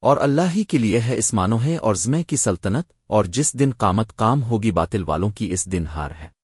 اور اللہ ہی کے لیے ہے اس مانوہے اور زمے کی سلطنت اور جس دن قامت کام ہوگی باطل والوں کی اس دن ہار ہے۔